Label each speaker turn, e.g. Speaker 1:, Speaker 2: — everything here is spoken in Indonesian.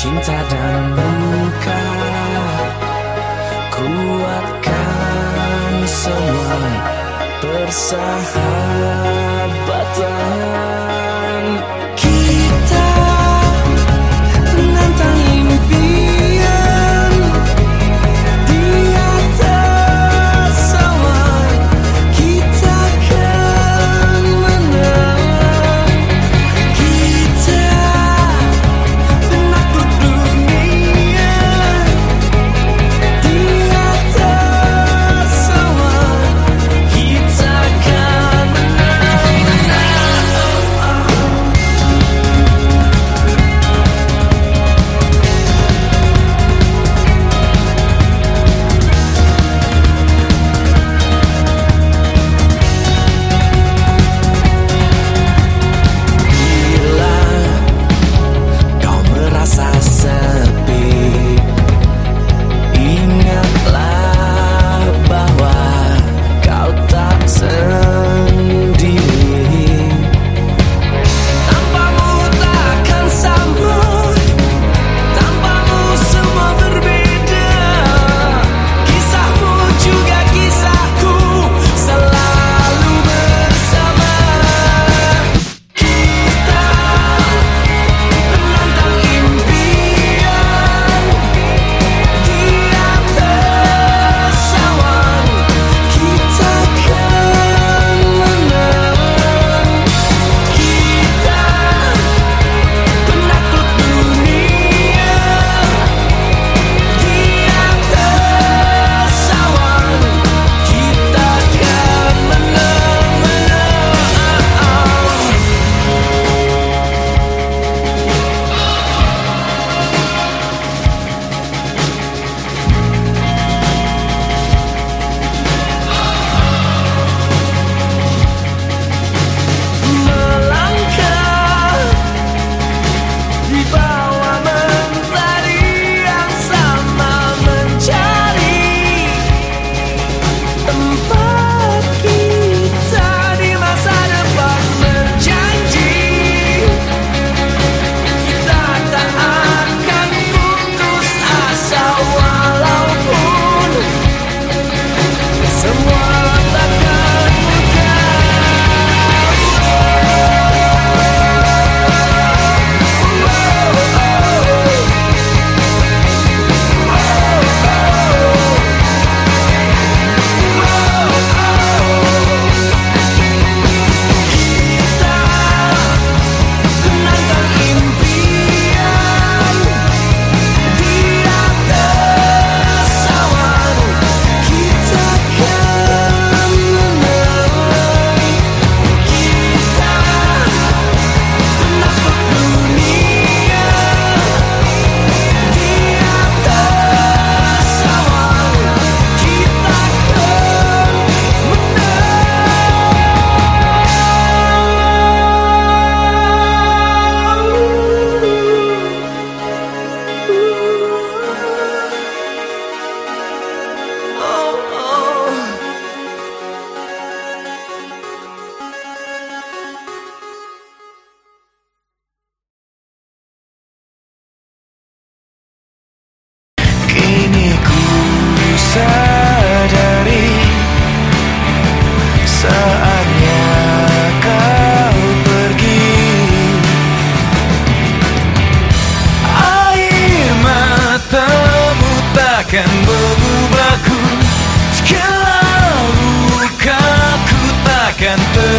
Speaker 1: Cinta dan luka Kuatkan semua Persahabatan sadari saatnya kau pergi. Air matamu takkan mengubahku segala luka ku takkan ter